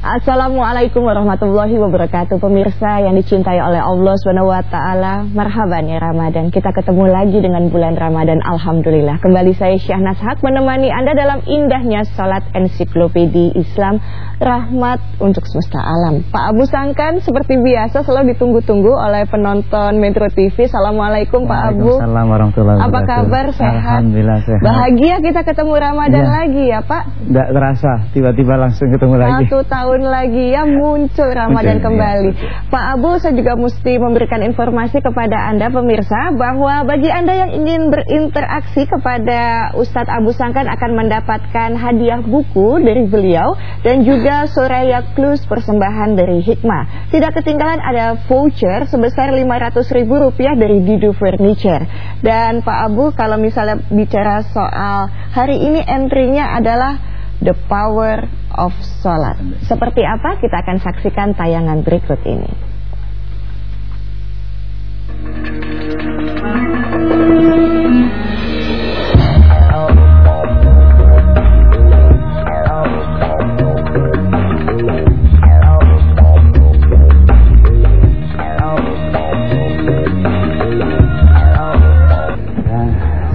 Assalamualaikum warahmatullahi wabarakatuh. Pemirsa yang dicintai oleh Allah SWT Marhaban ya Ramadan. Kita ketemu lagi dengan bulan Ramadan Alhamdulillah. Kembali saya Syahnas Haq menemani Anda dalam indahnya Salat Ensiklopedi Islam. Rahmat untuk semesta alam. Pak Abu Sangkan seperti biasa selalu ditunggu-tunggu oleh penonton Metro TV Assalamualaikum Pak Abu. Waalaikumsalam warahmatullahi wabarakatuh. Apa kabar? Sehat? Alhamdulillah sehat. Bahagia kita ketemu Ramadan ya. lagi ya Pak. Tidak terasa tiba-tiba langsung ketemu lagi. Satu tahun tahun lagi ya muncul Ramadan kembali. Ya. Pak Abu saya juga mesti memberikan informasi kepada Anda pemirsa bahwa bagi Anda yang ingin berinteraksi kepada Ustadz Abu Sangkan akan mendapatkan hadiah buku dari beliau dan juga Soraya Klus persembahan dari Hikmah. Tidak ketinggalan ada voucher sebesar Rp500.000 dari Didu Furniture. Dan Pak Abu kalau misalnya bicara soal hari ini entry-nya adalah The Power of Salat. Seperti apa? Kita akan saksikan tayangan berikut ini.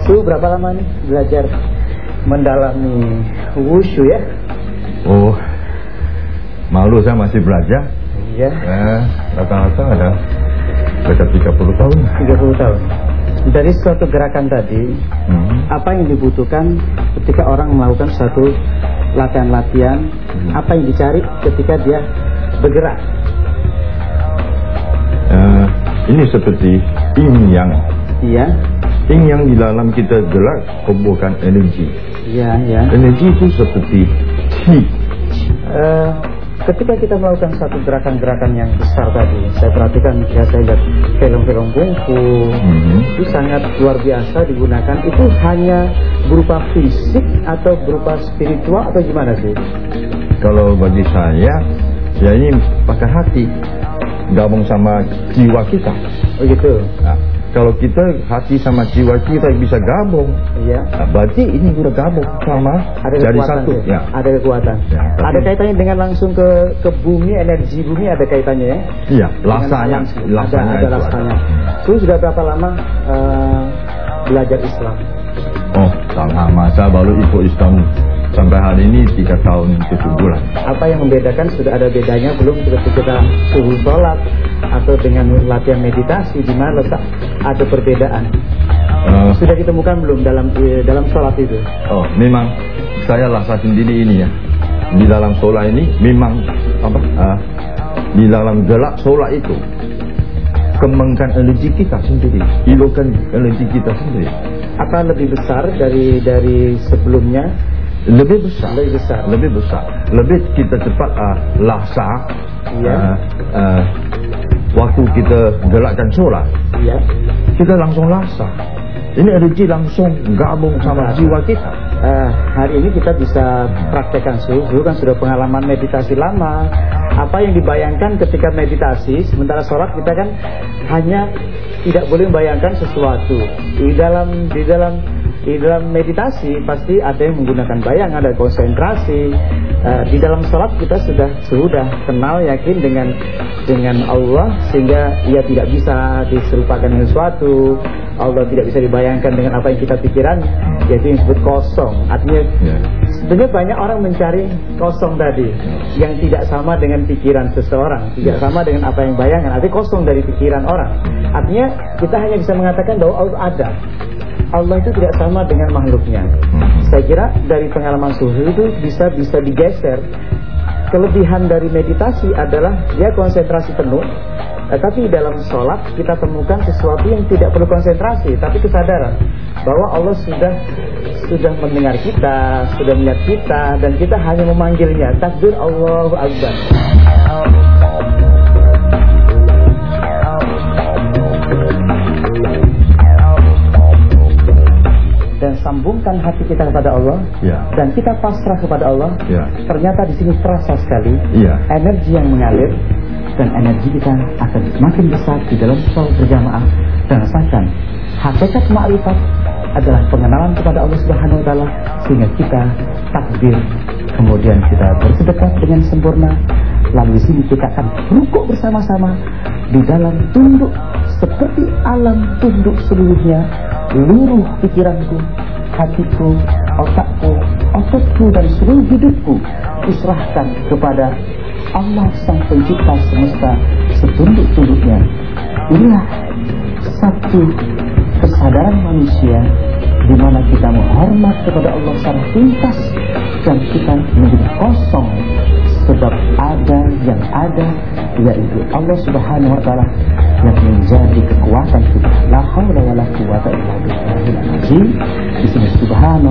Su berapa lama nih belajar mendalami wushu ya? Oh, malu saya masih belajar. Iya. Ya, rata-rata ada dekat 30 tahun. 30 tahun. Dari suatu gerakan tadi, hmm. apa yang dibutuhkan ketika orang melakukan suatu latihan-latihan? Hmm. Apa yang dicari ketika dia bergerak? Uh, ini seperti yin yang. Iya. Yin yang di dalam kita gerak kumpulkan energi. Ya, ya. Energi itu seperti chi. Uh, ketika kita melakukan satu gerakan-gerakan yang besar tadi, saya perhatikan ya saya lihat film-film kungfu mm -hmm. itu sangat luar biasa digunakan. Itu hanya berupa fisik atau berupa spiritual atau gimana sih? Kalau bagi saya, ya ini pakai hati, gabung sama jiwa kita. Oh gitu. Nah, kalau kita hati sama jiwa kita bisa gabung, iya. Nah, berarti ini sudah gabung sama ada jadi satu. Ya. Ada kekuatan. Ya, tapi... Ada kaitannya dengan langsung ke ke bumi, energi bumi ada kaitannya ya? Iya, lasanya, lasanya ada, ada lasanya. Terus sudah berapa lama uh, belajar Islam? Oh, lama. Saya baru ikut Islam sampai hari ini tiga tahun tujuh bulan. Apa yang membedakan sudah ada bedanya belum ketika kita subuh sholat atau dengan latihan meditasi di mana letak ada perbedaan? Uh, sudah ditemukan belum dalam dalam sholat itu? Oh, memang saya rasa sendiri ini ya. Di dalam sholat ini memang apa? Uh, di dalam gelak sholat itu kembangkan energi kita sendiri, hilangkan energi kita sendiri. Apa lebih besar dari dari sebelumnya? Lebih besar. Lebih besar. Lebih besar. Lebih kita cepat uh, lasa ya. uh, uh, waktu kita gelakkan solat. Ya. kita langsung lasa ini energi langsung gabung sama nah, jiwa kita. Uh, hari ini kita bisa praktekkan suhu kan sudah pengalaman meditasi lama. Apa yang dibayangkan ketika meditasi sementara sholat kita kan hanya tidak boleh membayangkan sesuatu. Di dalam di dalam di dalam meditasi pasti ada yang menggunakan bayang, ada konsentrasi. Uh, di dalam sholat kita sudah sudah kenal yakin dengan dengan Allah sehingga ia tidak bisa diserupakan dengan sesuatu. Allah tidak bisa dibayangkan dengan apa yang kita pikiran, yaitu yang disebut kosong. Artinya yeah. sebenarnya banyak orang mencari kosong tadi yang tidak sama dengan pikiran seseorang, tidak sama dengan apa yang bayangan. Artinya kosong dari pikiran orang. Artinya kita hanya bisa mengatakan bahwa Allah ada. Allah itu tidak sama dengan makhluknya. Hmm. Saya kira dari pengalaman suhu itu bisa bisa digeser. Kelebihan dari meditasi adalah dia konsentrasi penuh. Eh, tapi dalam sholat kita temukan sesuatu yang tidak perlu konsentrasi, tapi kesadaran bahwa Allah sudah sudah mendengar kita, sudah melihat kita, dan kita hanya memanggilnya. Takbir Allahu Akbar. Sambungkan hati kita kepada Allah ya. dan kita pasrah kepada Allah ya. ternyata di sini terasa sekali ya. energi yang mengalir dan energi kita akan semakin besar di dalam sholat berjamaah dan rasakan hakikat ma'rifat adalah pengenalan kepada Allah Subhanahu wa taala sehingga kita takbir kemudian kita bersedekah dengan sempurna lalu di sini kita akan rukuk bersama-sama di dalam tunduk seperti alam tunduk seluruhnya seluruh pikiranku hatiku otakku ototku dan seluruh hidupku kuserahkan kepada Allah sang pencipta semesta setunduk-tunduknya inilah satu kesadaran manusia di mana kita menghormat kepada Allah secara tuntas dan kita menjadi kosong sebab ada yang ada yaitu Allah Subhanahu wa taala yang menjadi kekuatan kita. La haula wala quwata illa billahil azim. Sini subhana.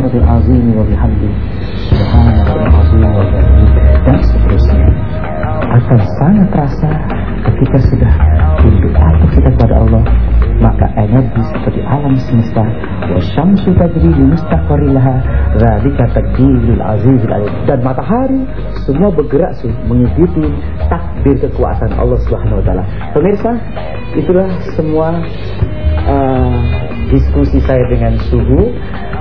Akan sangat terasa ketika sudah tunduk patuh kita kepada Allah maka energi seperti alam semesta wa syamsu tajri li mustaqarrilaha dzalika taqdirul alim. Dan matahari semua bergerak sih mengikuti takdir kekuasaan Allah Subhanahu wa taala. Pemirsa, itulah semua uh, diskusi saya dengan Suhu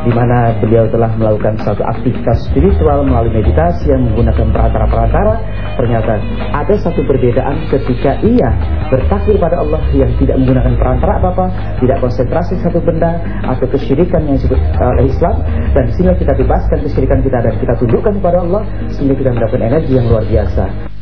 di mana beliau telah melakukan satu aktivitas spiritual melalui meditasi yang menggunakan perantara-perantara. Ternyata ada satu perbedaan ketika ia bertakbir pada Allah yang tidak menggunakan perantara apa-apa tidak konsentrasi satu benda atau kesyirikan yang disebut uh, oleh Islam. Dan sehingga kita bebaskan kesyirikan kita dan kita tundukkan kepada Allah sehingga kita mendapatkan energi yang luar biasa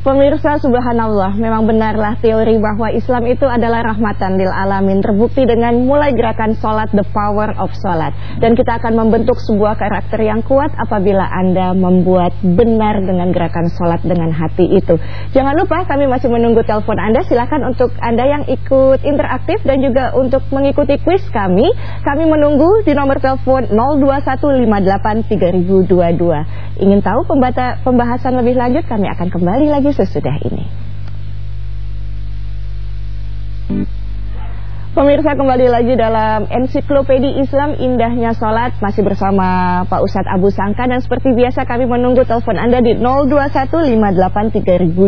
Pemirsa subhanallah, memang benarlah teori bahwa Islam itu adalah rahmatan lil alamin terbukti dengan mulai gerakan solat the power of solat dan kita akan membentuk sebuah karakter yang kuat apabila Anda membuat benar dengan gerakan solat dengan hati itu. Jangan lupa kami masih menunggu telepon Anda, silakan untuk Anda yang ikut interaktif dan juga untuk mengikuti kuis kami, kami menunggu di nomor telepon 02158322. Ingin tahu pembahasan lebih lanjut kami akan kembali lagi sesudah ini. Pemirsa kembali lagi dalam ensiklopedi Islam Indahnya Salat masih bersama Pak Ustadz Abu Sangka dan seperti biasa kami menunggu telepon Anda di 02158322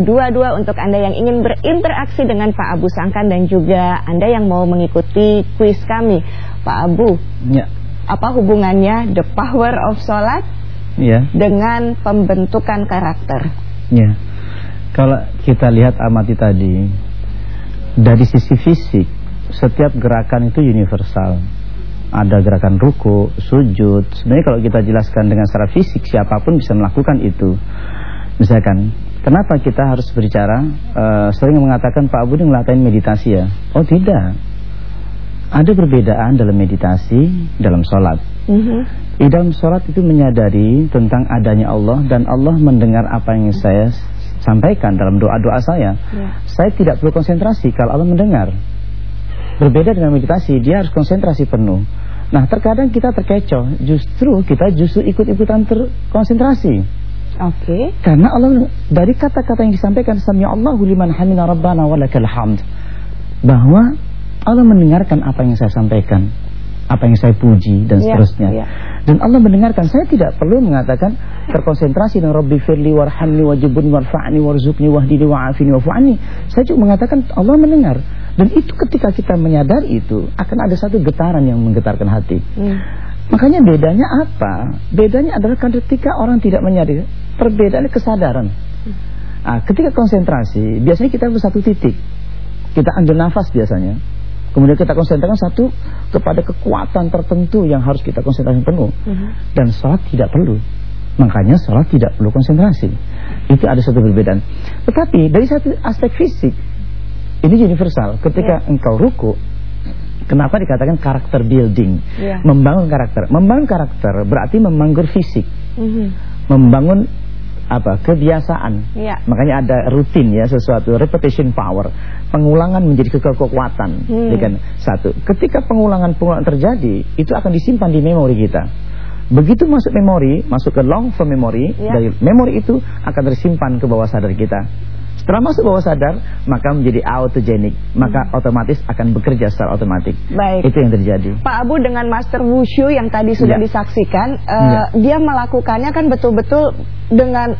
untuk Anda yang ingin berinteraksi dengan Pak Abu Sangka dan juga Anda yang mau mengikuti kuis kami. Pak Abu, ya. apa hubungannya the power of salat ya. dengan pembentukan karakter? Ya. Kalau kita lihat amati tadi Dari sisi fisik Setiap gerakan itu universal. Ada gerakan ruku, sujud. Sebenarnya kalau kita jelaskan dengan secara fisik Siapa pun bisa melakukan itu. Misalkan Kenapa kita harus berbicara uh, Sering mengatakan Pak Abu ini meditasi ya? Oh tidak. Ada perbedaan dalam meditasi Dalam sholat. Mm -hmm. Di dalam sholat itu menyadari Tentang adanya Allah Dan Allah mendengar apa yang saya sampaikan dalam doa-doa saya. Ya. Saya tidak perlu konsentrasi kalau Allah mendengar. Berbeda dengan meditasi, dia harus konsentrasi penuh. Nah, terkadang kita terkecoh, justru kita justru ikut-ikutan terkonsentrasi. Oke. Okay. Karena Allah dari kata-kata yang disampaikan sami Allahu liman hamina rabbana walakal hamd. Bahwa Allah mendengarkan apa yang saya sampaikan apa yang saya puji dan ya, seterusnya. Ya, ya. Dan Allah mendengarkan. Saya tidak perlu mengatakan terkonsentrasi dengan Rabbi firli warhamni wajibun warfa'ni warzuqni wahdini wa'afini wa'fu'ani. Saya juga mengatakan Allah mendengar. Dan itu ketika kita menyadari itu akan ada satu getaran yang menggetarkan hati. Hmm. Makanya bedanya apa? Bedanya adalah ketika orang tidak menyadari. Perbedaannya kesadaran. Nah, ketika konsentrasi, biasanya kita bersatu titik. Kita ambil nafas biasanya. Kemudian kita konsentrasikan satu kepada kekuatan tertentu yang harus kita konsentrasi penuh. Uh mhm. -huh. Dan sholat tidak perlu. Makanya sholat tidak perlu konsentrasi. Itu ada satu perbedaan. Tetapi dari satu aspek fisik, ini universal. Ketika yeah. engkau ruku, kenapa dikatakan karakter building? Yeah. Membangun karakter. Membangun karakter berarti membangun fisik. Mhm. -huh. Membangun apa kebiasaan. Ya. Makanya ada rutin ya sesuatu repetition power. Pengulangan menjadi kekuatan. Hmm. Ya kan? Satu. Ketika pengulangan-pengulangan terjadi, itu akan disimpan di memori kita. Begitu masuk memori, masuk ke long form memory, ya. dari memori itu akan tersimpan ke bawah sadar kita. Setelah masuk bawah sadar, maka menjadi autogenik, maka hmm. otomatis akan bekerja secara otomatis. Baik. Itu yang terjadi. Pak Abu dengan Master Wushu yang tadi sudah ya. disaksikan, uh, ya. dia melakukannya kan betul-betul dengan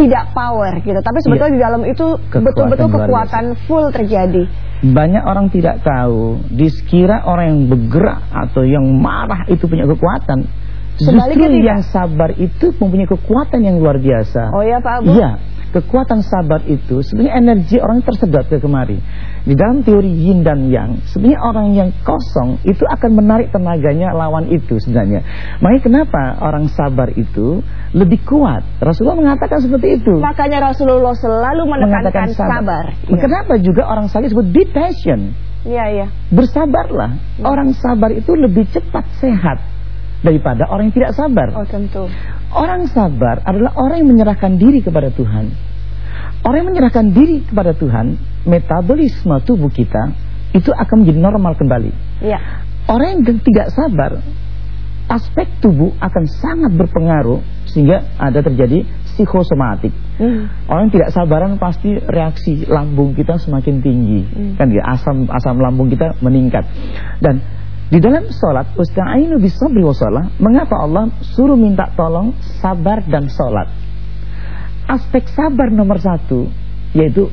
tidak power gitu, tapi sebetulnya ya. di dalam itu betul-betul kekuatan full terjadi. Banyak orang tidak tahu, disekira orang yang bergerak atau yang marah itu punya kekuatan. Sebaliknya Justru tidak. yang sabar itu mempunyai kekuatan yang luar biasa. Oh ya Pak Abu? Iya, kekuatan sabar itu sebenarnya energi orang tersedot ke kemari. Di dalam teori yin dan yang, sebenarnya orang yang kosong itu akan menarik tenaganya lawan itu sebenarnya. Makanya kenapa orang sabar itu lebih kuat? Rasulullah mengatakan seperti itu. Makanya Rasulullah selalu menekankan sabar. Iya. Kenapa juga orang sabar disebut be patient? Iya, iya. Bersabarlah. Hmm. Orang sabar itu lebih cepat sehat daripada orang yang tidak sabar. Oh tentu. Orang sabar adalah orang yang menyerahkan diri kepada Tuhan. Orang yang menyerahkan diri kepada Tuhan, metabolisme tubuh kita itu akan menjadi normal kembali. Iya. Orang yang tidak sabar, aspek tubuh akan sangat berpengaruh sehingga ada terjadi psikosomatik. Hmm. Orang yang tidak sabaran pasti reaksi lambung kita semakin tinggi, Hmm. kan ya asam asam lambung kita meningkat. Dan di dalam sholat Usta'inu bisabri wa sholat Mengapa Allah suruh minta tolong sabar dan sholat Aspek sabar nomor satu Yaitu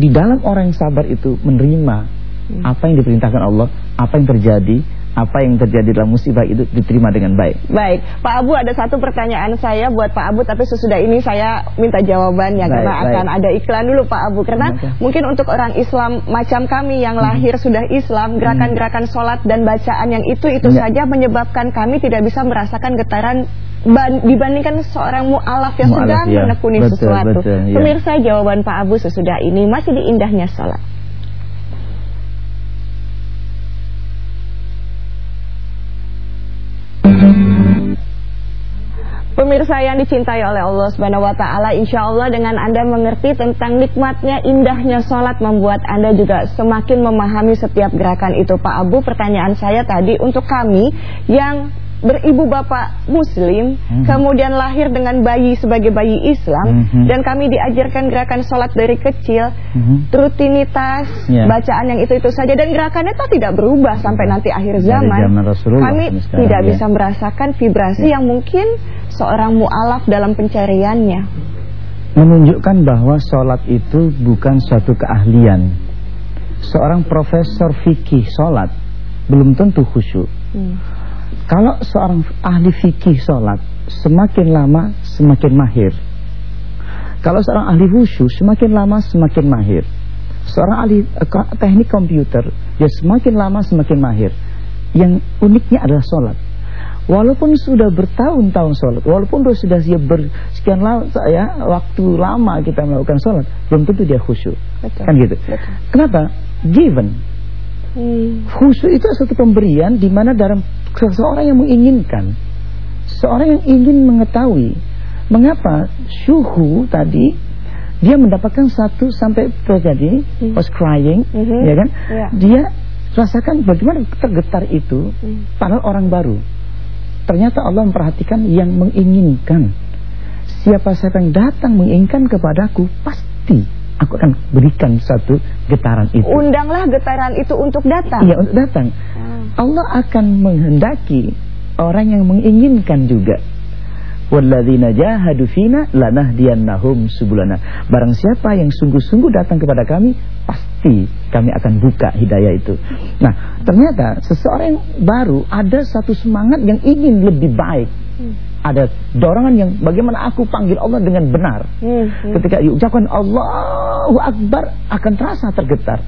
di dalam orang yang sabar itu menerima Apa yang diperintahkan Allah Apa yang terjadi Apa yang terjadi dalam musibah itu diterima dengan baik Baik, Pak Abu ada satu pertanyaan saya buat Pak Abu tapi sesudah ini saya minta jawabannya Baik, karena baik. akan ada iklan dulu Pak Abu karena Oke. mungkin untuk orang Islam macam kami yang lahir sudah Islam gerakan-gerakan sholat dan bacaan yang itu itu Ya. saja menyebabkan kami tidak bisa merasakan getaran ban- dibandingkan seorang mualaf yang Mu'alaf, sedang ya. menekuni Betul, sesuatu. betul, ya. Pemirsa jawaban Pak Abu sesudah ini masih di indahnya sholat. Pemirsa yang dicintai oleh Allah Subhanahu wa taala, insya Allah dengan Anda mengerti tentang nikmatnya indahnya sholat membuat Anda juga semakin memahami setiap gerakan itu. Pak Abu, pertanyaan saya tadi untuk kami yang beribu bapak muslim, Mhm. kemudian lahir dengan bayi sebagai bayi Islam Mhm. dan kami diajarkan gerakan sholat dari kecil, Mhm. rutinitas, Ya. bacaan yang itu-itu saja dan gerakannya itu tidak berubah sampai nanti akhir Dari zaman. zaman Rasulullah Kami sekarang, tidak ya. bisa merasakan vibrasi yang mungkin seorang mualaf dalam pencariannya. menunjukkan bahwa sholat itu bukan suatu keahlian. Seorang profesor fikih sholat belum tentu khusyuk. Hmm. Kalau seorang ahli fikih sholat semakin lama semakin mahir. Kalau seorang ahli wushu semakin lama semakin mahir. Seorang ahli eh, teknik komputer dia semakin lama semakin mahir. Yang uniknya adalah sholat. Walaupun sudah bertahun-tahun sholat, walaupun sudah dia bersekian lama, ya, waktu lama kita melakukan sholat, belum tentu dia khusyuk. Betul. Kan gitu. Betul. Kenapa? Given. Hmm. Khusyuk itu satu pemberian di mana dalam seseorang yang menginginkan, seorang yang ingin mengetahui mengapa suhu tadi dia mendapatkan satu sampai terjadi Hmm. was crying, Mhm. ya kan? Ya. Dia rasakan bagaimana tergetar itu Hmm. padahal orang baru. Ternyata Allah memperhatikan yang menginginkan. Siapa siapa yang datang menginginkan kepadaku pasti aku akan berikan satu getaran itu. Undanglah getaran itu untuk datang. Iya untuk datang. Hmm. Allah akan menghendaki orang yang menginginkan juga. Walladzina jahadu fina lanahdiyannahum subulana. Barang siapa yang sungguh-sungguh datang kepada kami, pasti kami akan buka hidayah itu. Nah, ternyata seseorang yang baru ada satu semangat yang ingin lebih baik. Hmm. Ada dorongan yang bagaimana aku panggil Allah dengan benar. Hmm. Hmm. Ketika diucapkan Allahu Akbar akan terasa tergetar.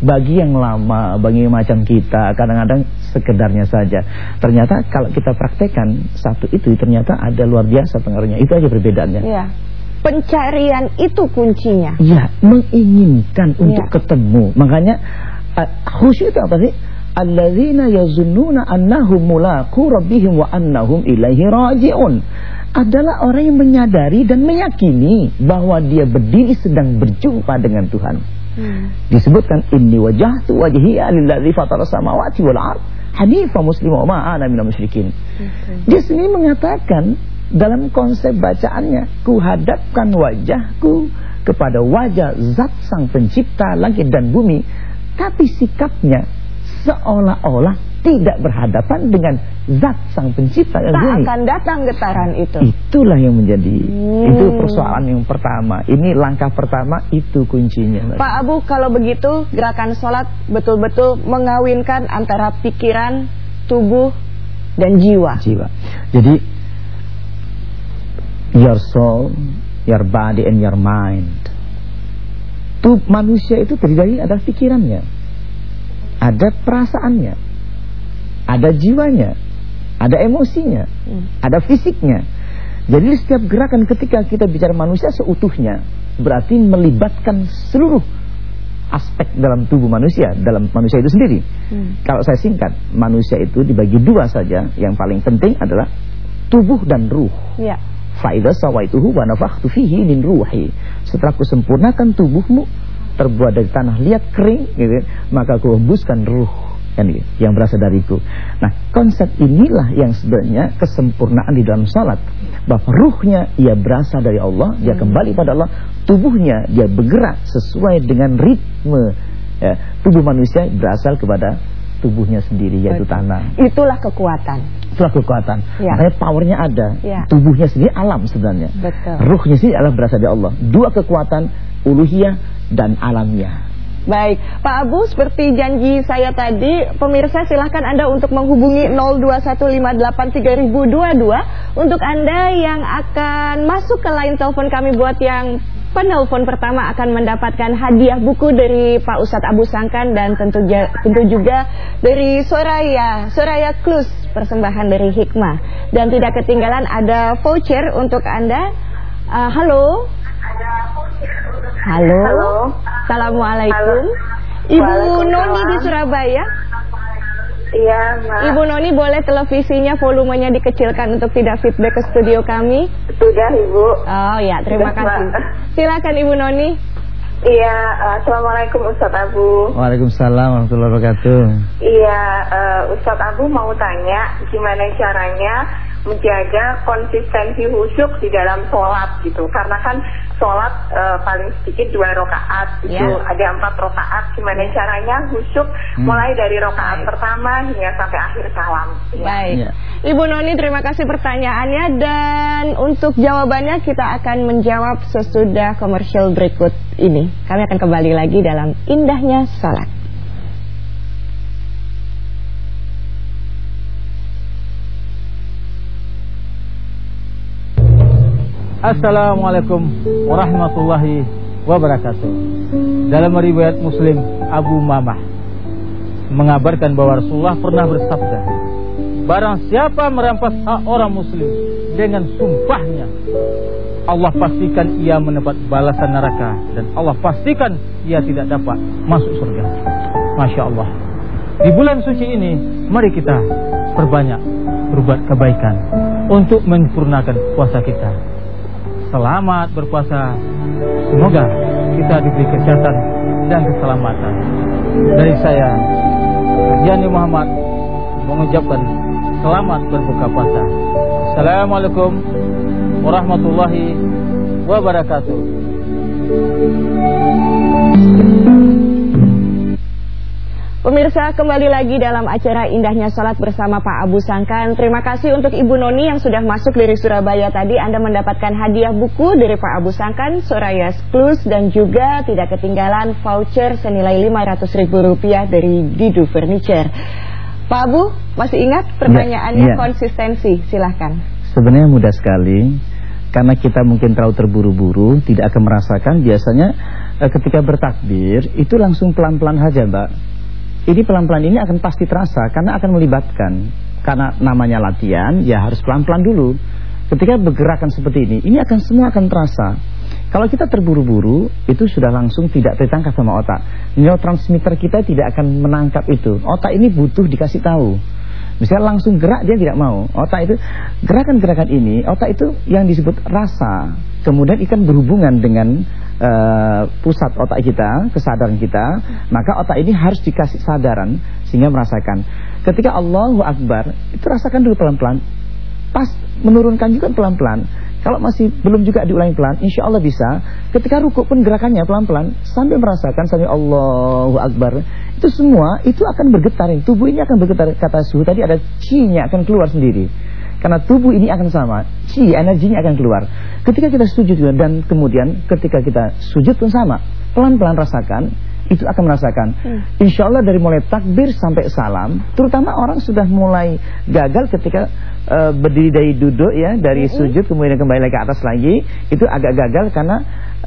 Bagi yang lama, bagi yang macam kita, kadang-kadang sekedarnya saja. Ternyata kalau kita praktekkan satu itu, ternyata ada luar biasa pengaruhnya. Itu aja perbedaannya. Iya. Pencarian itu kuncinya. Ya, menginginkan untuk Ya. ketemu. Makanya uh, khusyuk itu apa sih? Alladzina yazunnuna annahum mulaqu rabbihim wa annahum ilaihi raji'un. Adalah orang yang menyadari dan meyakini bahwa dia berdiri sedang berjumpa dengan Tuhan. Hmm. Disebutkan inni wajahtu wajhiya lillazi fatara samawati wal ard hanifa muslima wa ma ana minal musyrikin. Dia sendiri mengatakan dalam konsep bacaannya, kuhadapkan wajahku kepada wajah zat sang pencipta langit dan bumi, tapi sikapnya seolah-olah tidak berhadapan dengan zat sang pencipta dan Tak bumi. akan datang getaran itu. Itulah yang menjadi Hmm. itu persoalan yang pertama. Ini langkah pertama itu kuncinya. Pak Abu, kalau begitu gerakan sholat betul-betul mengawinkan antara pikiran, tubuh, dan jiwa. Jiwa. Jadi your soul, your body and your mind. Tuh manusia itu terdiri ada pikirannya, ada perasaannya, ada jiwanya, ada emosinya, hmm. ada fisiknya. Jadi setiap gerakan ketika kita bicara manusia seutuhnya berarti melibatkan seluruh aspek dalam tubuh manusia, dalam manusia itu sendiri. Hmm. Kalau saya singkat, manusia itu dibagi dua saja. Yang paling penting adalah tubuh dan ruh. Ya. Faida sawaituhu wa nafakhtu fihi min ruhi. Setelah ku sempurnakan tubuhmu terbuat dari tanah liat kering gitu, maka ku hembuskan ruh kan gitu, yang berasal dariku. Nah, konsep inilah yang sebenarnya kesempurnaan di dalam salat. Bahwa ruhnya ia berasal dari Allah, dia hmm. kembali pada Allah, tubuhnya dia bergerak sesuai dengan ritme ya, tubuh manusia berasal kepada tubuhnya sendiri yaitu Betul. tanah. Itulah kekuatan. Itulah kekuatan. Ya. Makanya powernya ada. Ya. Tubuhnya sendiri alam sebenarnya. Betul. Ruhnya sendiri adalah berasal dari Allah. Dua kekuatan uluhiyah dan alamiah. Baik, Pak Abu, seperti janji saya tadi, pemirsa silahkan Anda untuk menghubungi 02158322 untuk Anda yang akan masuk ke line telepon kami buat yang penelpon pertama akan mendapatkan hadiah buku dari Pak Ustadz Abu Sangkan dan tentu tentu juga dari Soraya, Soraya Klus, persembahan dari Hikmah. Dan tidak ketinggalan ada voucher untuk Anda. Uh, halo. Halo. Halo. Assalamualaikum. Halo. Ibu Noni di Surabaya. Iya, Mak. Ibu Noni boleh televisinya volumenya dikecilkan untuk tidak feedback ke studio kami? Sudah, Ibu. Oh ya, terima Sudah, kasih. Ma. Silakan Ibu Noni. Iya, uh, Assalamualaikum Ustadz Abu Waalaikumsalam warahmatullahi wabarakatuh Iya, uh, Ustadz Abu mau tanya gimana caranya menjaga konsistensi khusyuk di dalam sholat gitu. Karena kan sholat e, paling sedikit dua rakaat itu yeah. ada empat rakaat. Gimana caranya khusyuk? Hmm. mulai dari rakaat pertama hingga sampai akhir salam. Ya. baik. Yeah. Ibu Noni terima kasih pertanyaannya. Dan untuk jawabannya kita akan menjawab sesudah komersial berikut ini. Kami akan kembali lagi dalam indahnya sholat Assalamualaikum warahmatullahi wabarakatuh. Dalam riwayat muslim Abu Mamah Mengabarkan bahwa Rasulullah pernah bersabda Barang siapa merampas hak orang muslim Dengan sumpahnya Allah pastikan ia mendapat balasan neraka Dan Allah pastikan ia tidak dapat masuk surga. Masya Allah. Di bulan suci ini Mari kita perbanyak berbuat kebaikan Untuk menyempurnakan puasa kita selamat berpuasa. Semoga kita diberi kesehatan dan keselamatan. Dari saya, Yani Muhammad mengucapkan selamat berbuka puasa. Assalamualaikum warahmatullahi wabarakatuh. Pemirsa kembali lagi dalam acara Indahnya Salat bersama Pak Abu Sangkan. Terima kasih untuk Ibu Noni yang sudah masuk dari Surabaya tadi. Anda mendapatkan hadiah buku dari Pak Abu Sangkan Soraya Plus dan juga tidak ketinggalan voucher senilai Rp500.000 dari Didu Furniture. Pak Abu masih ingat pertanyaannya ya, ya. konsistensi? Silahkan. Sebenarnya mudah sekali. Karena kita mungkin terlalu terburu-buru tidak akan merasakan. Biasanya eh, ketika bertakbir itu langsung pelan-pelan saja Mbak ini pelan-pelan ini akan pasti terasa karena akan melibatkan. Karena namanya latihan ya harus pelan-pelan dulu. Ketika bergerakan seperti ini ini akan semua akan terasa. Kalau kita terburu-buru itu sudah langsung tidak tertangkap sama otak. Neurotransmitter kita tidak akan menangkap itu. Otak ini butuh dikasih tahu Misalnya langsung gerak dia tidak mau. Otak itu gerakan-gerakan ini, otak itu yang disebut rasa. Kemudian ikan berhubungan dengan uh, pusat otak kita, kesadaran kita, maka otak ini harus dikasih sadaran sehingga merasakan. Ketika Allahu Akbar, itu rasakan dulu pelan-pelan. Pas menurunkan juga pelan-pelan. Kalau masih belum juga diulangi pelan, insya Allah bisa. Ketika rukuk pun gerakannya pelan-pelan sambil merasakan sambil Allahu Akbar. Itu semua itu akan bergetar. Tubuh ini akan bergetar. Kata suhu tadi ada chi-nya akan keluar sendiri. Karena tubuh ini akan sama, chi energinya akan keluar. Ketika kita sujud dan kemudian ketika kita sujud pun sama, pelan-pelan rasakan itu akan merasakan. Hmm. Insya Allah dari mulai takbir sampai salam, terutama orang sudah mulai gagal ketika uh, berdiri dari duduk ya, dari hmm. sujud kemudian kembali lagi ke atas lagi, itu agak gagal karena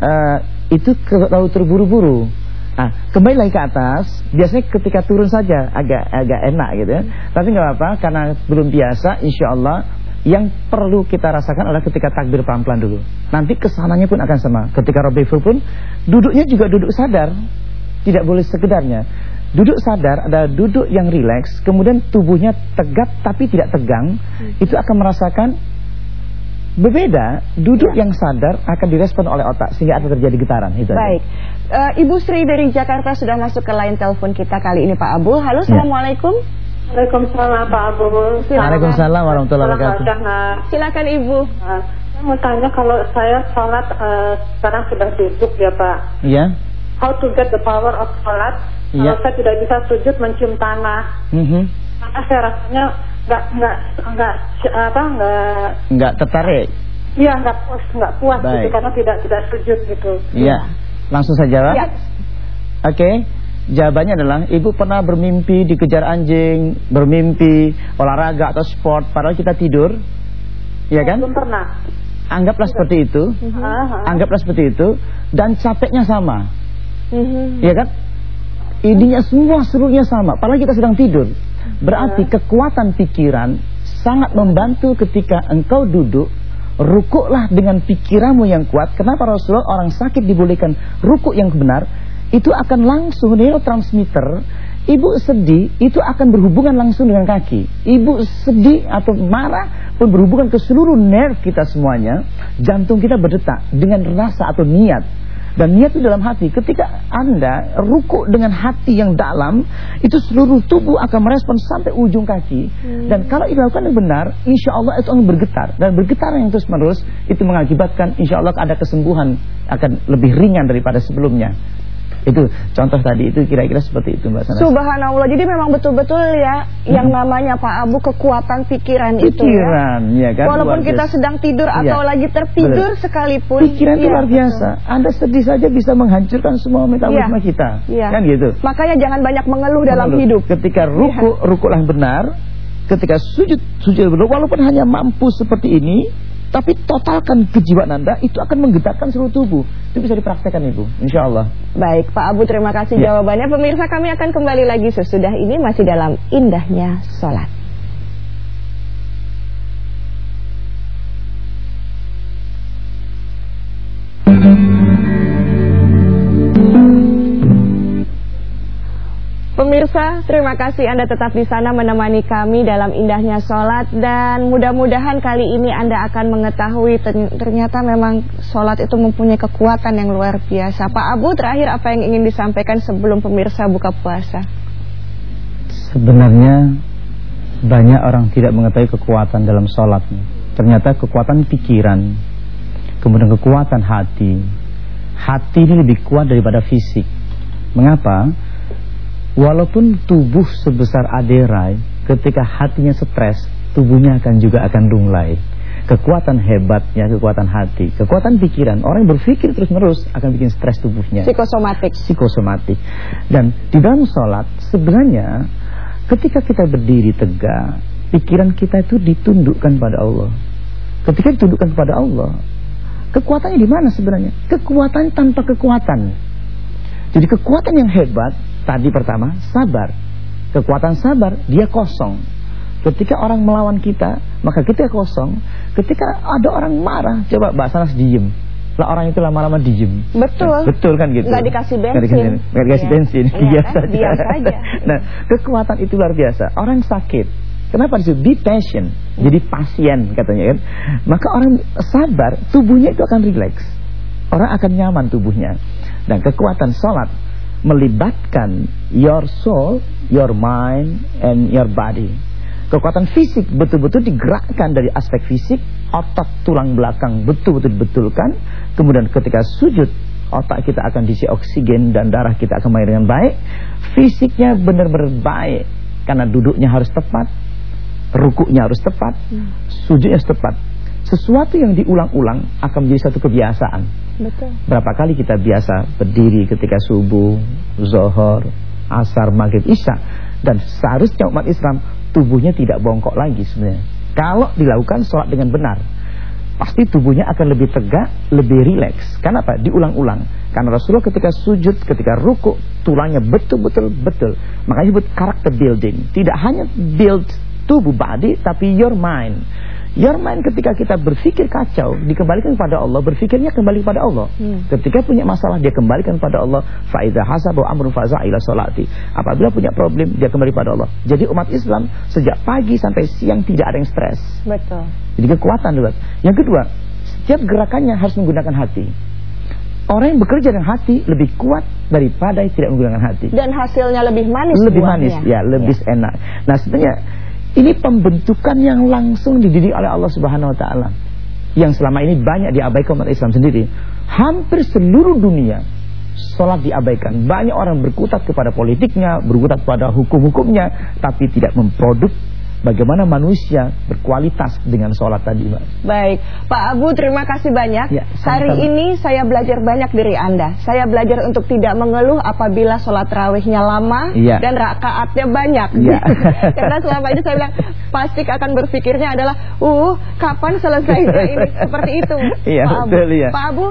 uh, itu terlalu terburu-buru. Nah, kembali lagi ke atas, biasanya ketika turun saja agak agak enak gitu ya. Hmm. Tapi nggak apa-apa karena belum biasa, insya Allah yang perlu kita rasakan adalah ketika takbir pelan-pelan dulu. Nanti ke sananya pun akan sama. Ketika Robefu pun duduknya juga duduk sadar. Tidak boleh sekedarnya. Duduk sadar ada duduk yang rileks, kemudian tubuhnya tegap tapi tidak tegang. Hmm. Itu akan merasakan berbeda. Duduk ya. yang sadar akan direspon oleh otak sehingga akan terjadi getaran. Itu Baik. Uh, Ibu Sri dari Jakarta sudah masuk ke line telepon kita kali ini Pak Abu. Halo, ya. Assalamualaikum. Waalaikumsalam Pak Abu. Waalaikumsalam warahmatullahi wabarakatuh. Silakan Ibu. Uh, saya mau tanya kalau saya sholat uh, sekarang sudah duduk ya Pak. Iya. How to get the power of sholat? Kalau saya tidak bisa sujud mencium tanah. Mm -hmm. Karena saya rasanya nggak nggak nggak apa nggak nggak tertarik. Iya nggak puas nggak puas gitu, Baik. gitu karena tidak tidak sujud gitu. Iya. Langsung saja Pak. Ya. Oke. Okay. Jawabannya adalah ibu pernah bermimpi dikejar anjing, bermimpi olahraga atau sport padahal kita tidur. Ya kan? Belum pernah. Anggaplah seperti itu. Uh mhm. -huh. Anggaplah seperti itu dan capeknya sama. -huh. Ya kan? Idinya semua serunya sama, padahal kita sedang tidur. Berarti uh-huh. kekuatan pikiran sangat membantu ketika engkau duduk Rukuklah dengan pikiranmu yang kuat Kenapa Rasulullah orang sakit dibolehkan rukuk yang benar itu akan langsung neurotransmitter Ibu sedih itu akan berhubungan langsung dengan kaki Ibu sedih atau marah pun berhubungan ke seluruh nerve kita semuanya Jantung kita berdetak dengan rasa atau niat dan niat itu dalam hati. Ketika anda rukuk dengan hati yang dalam Itu seluruh tubuh akan merespon sampai ujung kaki. Hmm. Dan kalau dilakukan yang benar Insya Allah itu akan bergetar. Dan bergetar yang terus menerus Itu mengakibatkan insya Allah ada kesembuhan Akan lebih ringan daripada sebelumnya itu contoh tadi itu kira-kira seperti itu Mbak Sanas. Subhanallah. Jadi memang betul-betul ya hmm. yang namanya Pak Abu kekuatan pikiran, pikiran itu ya. Pikiran ya kan. Walaupun kita sedang tidur ya. atau lagi tertidur Betul. sekalipun. Pikiran itu ya, luar biasa. Betul. Anda sedih saja bisa menghancurkan semua metabolisme ya. kita. Ya. Kan gitu. Makanya jangan banyak mengeluh, mengeluh. dalam hidup. Ketika ruku, ya. rukuklah benar. Ketika sujud, sujud benar. Walaupun hanya mampu seperti ini, tapi totalkan kejiwaan Anda itu akan menggetarkan seluruh tubuh. Itu bisa dipraktekkan Ibu, insya Allah. Baik, Pak Abu terima kasih ya. jawabannya. Pemirsa kami akan kembali lagi sesudah ini masih dalam indahnya sholat. Pemirsa, terima kasih Anda tetap di sana menemani kami dalam indahnya sholat. Dan mudah-mudahan kali ini Anda akan mengetahui ternyata memang sholat itu mempunyai kekuatan yang luar biasa. Pak Abu, terakhir apa yang ingin disampaikan sebelum pemirsa buka puasa? Sebenarnya banyak orang tidak mengetahui kekuatan dalam sholat. Ternyata kekuatan pikiran Kemudian kekuatan hati. Hati ini lebih kuat daripada fisik. Mengapa? Walaupun tubuh sebesar aderai Ketika hatinya stres Tubuhnya akan juga akan lunglai. Kekuatan hebatnya, kekuatan hati Kekuatan pikiran, orang yang berpikir terus-menerus Akan bikin stres tubuhnya. Psikosomatik. Psikosomatik. Dan di dalam sholat Sebenarnya Ketika kita berdiri tegak Pikiran kita itu ditundukkan pada Allah. Ketika ditundukkan kepada Allah Kekuatannya di mana sebenarnya? Kekuatan tanpa kekuatan. Jadi kekuatan yang hebat Tadi pertama, sabar. Kekuatan sabar, dia kosong. Ketika orang melawan kita, maka kita kosong. Ketika ada orang marah, coba Mbak Sanas diem. Lah orang itu lama-lama diem. Betul. Betul kan gitu. Gak dikasih bensin. Gak dikasih, gak dikasih ya. bensin. Iya, biasa kan? Biasa aja. nah, kekuatan itu luar biasa. Orang sakit. Kenapa disebut be patient? Jadi pasien katanya kan. Maka orang sabar, tubuhnya itu akan rileks. Orang akan nyaman tubuhnya. Dan kekuatan sholat melibatkan your soul, your mind, and your body. Kekuatan fisik betul-betul digerakkan dari aspek fisik, otak tulang belakang betul-betul dibetulkan. Kemudian ketika sujud, otak kita akan diisi oksigen dan darah kita akan mengalir dengan baik. Fisiknya benar-benar baik karena duduknya harus tepat, rukuknya harus tepat, hmm. sujudnya harus tepat. Sesuatu yang diulang-ulang akan menjadi satu kebiasaan. Betul. Berapa kali kita biasa berdiri ketika subuh, zohor, asar, maghrib, isya. Dan seharusnya umat Islam tubuhnya tidak bongkok lagi sebenarnya. Kalau dilakukan sholat dengan benar pasti tubuhnya akan lebih tegak, lebih rileks. Kenapa? Diulang-ulang. Karena Rasulullah ketika sujud, ketika ruku, tulangnya betul-betul betul. Makanya disebut karakter building. Tidak hanya build tubuh body, tapi your mind. Your mind ketika kita berpikir kacau, dikembalikan kepada Allah, berpikirnya kembali kepada Allah. Hmm. Ketika punya masalah, dia kembalikan kepada Allah. Faidah hasab wa amrun faza ila salati. Apabila punya problem, dia kembali pada Allah. Jadi umat Islam sejak pagi sampai siang tidak ada yang stres. Betul. Jadi kekuatan juga. Yang kedua, setiap gerakannya harus menggunakan hati. Orang yang bekerja dengan hati lebih kuat daripada yang tidak menggunakan hati. Dan hasilnya lebih manis. Lebih buahnya. manis, ya, lebih ya. enak. Nah, sebenarnya ini pembentukan yang langsung dididik oleh Allah Subhanahu wa taala. Yang selama ini banyak diabaikan umat Islam sendiri. Hampir seluruh dunia sholat diabaikan. Banyak orang berkutat kepada politiknya, berkutat pada hukum-hukumnya, tapi tidak memproduk bagaimana manusia berkualitas dengan sholat tadi Mbak. Baik, Pak Abu terima kasih banyak. Ya, Hari ini saya belajar banyak dari Anda. Saya belajar untuk tidak mengeluh apabila sholat rawihnya lama ya. dan rakaatnya banyak. Ya. Karena selama ini saya bilang pasti akan berpikirnya adalah, uh kapan selesainya ini seperti itu. Iya, Pak Abu. ya. Pak Abu,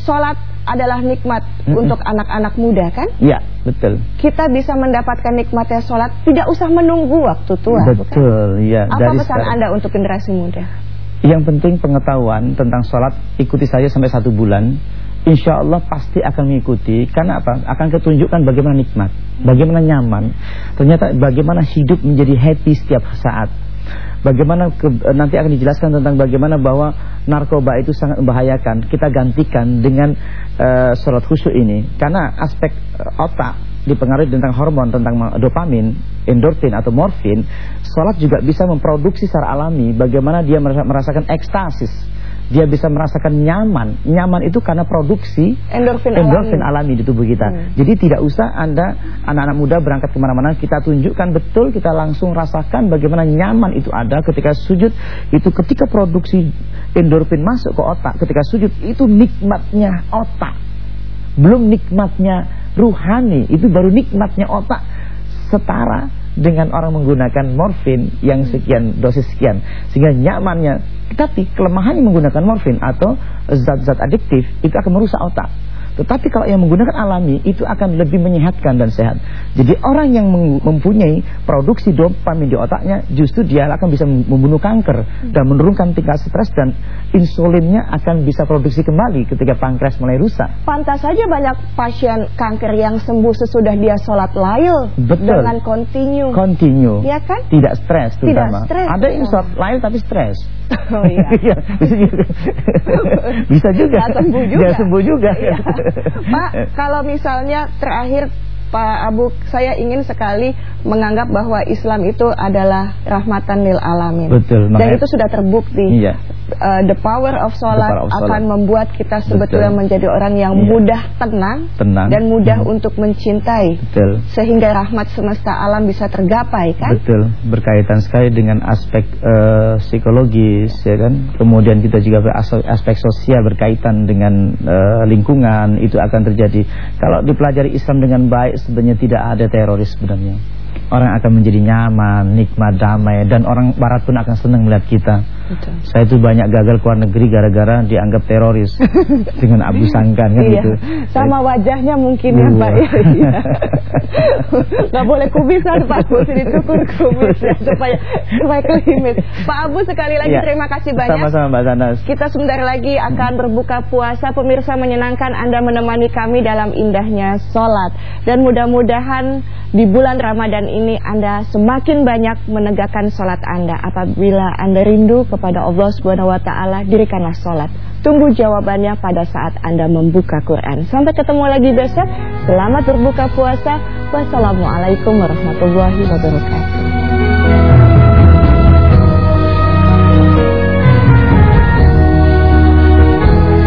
sholat adalah nikmat mm -mm. untuk anak-anak muda kan? Iya, betul. Kita bisa mendapatkan nikmatnya sholat tidak usah menunggu waktu tua. Betul, iya. Apa Dari pesan sekarang. Anda untuk generasi muda? Yang penting pengetahuan tentang sholat ikuti saja sampai satu bulan. Insya Allah pasti akan mengikuti Karena apa? Akan ketunjukkan bagaimana nikmat Bagaimana nyaman Ternyata bagaimana hidup menjadi happy setiap saat Bagaimana ke, nanti akan dijelaskan tentang bagaimana bahwa narkoba itu sangat membahayakan. Kita gantikan dengan uh, sholat khusyuk ini. Karena aspek uh, otak dipengaruhi tentang hormon, tentang dopamin, endorfin atau morfin. Sholat juga bisa memproduksi secara alami bagaimana dia merasakan ekstasis dia bisa merasakan nyaman. Nyaman itu karena produksi endorfin, endorfin alami. alami di tubuh kita. Hmm. Jadi tidak usah Anda anak-anak muda berangkat ke mana-mana kita tunjukkan betul kita langsung rasakan bagaimana nyaman itu ada ketika sujud itu ketika produksi endorfin masuk ke otak ketika sujud itu nikmatnya otak. Belum nikmatnya ruhani, itu baru nikmatnya otak setara dengan orang menggunakan morfin yang sekian dosis sekian sehingga nyamannya tapi kelemahannya menggunakan morfin atau zat-zat adiktif itu akan merusak otak tetapi kalau yang menggunakan alami itu akan lebih menyehatkan dan sehat. Jadi orang yang mempunyai produksi dopamin di otaknya justru dia akan bisa membunuh kanker dan menurunkan tingkat stres dan insulinnya akan bisa produksi kembali ketika pankreas mulai rusak. Pantas saja banyak pasien kanker yang sembuh sesudah dia sholat lail Betul. dengan continue. Continue. Ya kan? Tidak stres terutama. Tidak stres. Ada yang sholat lail tapi stres. Oh iya. iya bisa juga. bisa juga. Gak sembuh juga. Gak sembuh juga. Iya. Pak, kalau misalnya terakhir Pak Abu, saya ingin sekali menganggap bahwa Islam itu adalah rahmatan lil alamin. Betul. Dan itu sudah terbukti. Iya. Uh, the power of sholat akan membuat kita sebetulnya Betul. menjadi orang yang iya. mudah tenang, tenang dan mudah hmm. untuk mencintai. Betul. Sehingga rahmat semesta alam bisa tergapai, kan? Betul. Berkaitan sekali dengan aspek uh, psikologis, ya kan? Kemudian kita juga aspek sosial berkaitan dengan uh, lingkungan itu akan terjadi. Kalau dipelajari Islam dengan baik sebenarnya tidak ada teroris sebenarnya orang akan menjadi nyaman, nikmat, damai dan orang barat pun akan senang melihat kita. Betul. Saya itu banyak gagal keluar negeri gara-gara dianggap teroris dengan abu sangkan kan iya. gitu. Sama wajahnya mungkin ya Pak ya. Iya. Gak boleh kumisan Pak Abu sini cukur kumis ya, supaya supaya klimis. Pak Abu sekali lagi ya. terima kasih banyak. Sama-sama Mbak Sanas. Kita sebentar lagi akan berbuka puasa. Pemirsa menyenangkan Anda menemani kami dalam indahnya sholat dan mudah-mudahan di bulan Ramadan ini Anda semakin banyak menegakkan sholat Anda. Apabila Anda rindu kepada Allah Subhanahu Wa Taala, dirikanlah sholat. Tunggu jawabannya pada saat Anda membuka Quran. Sampai ketemu lagi besok. Selamat berbuka puasa. Wassalamualaikum warahmatullahi wabarakatuh.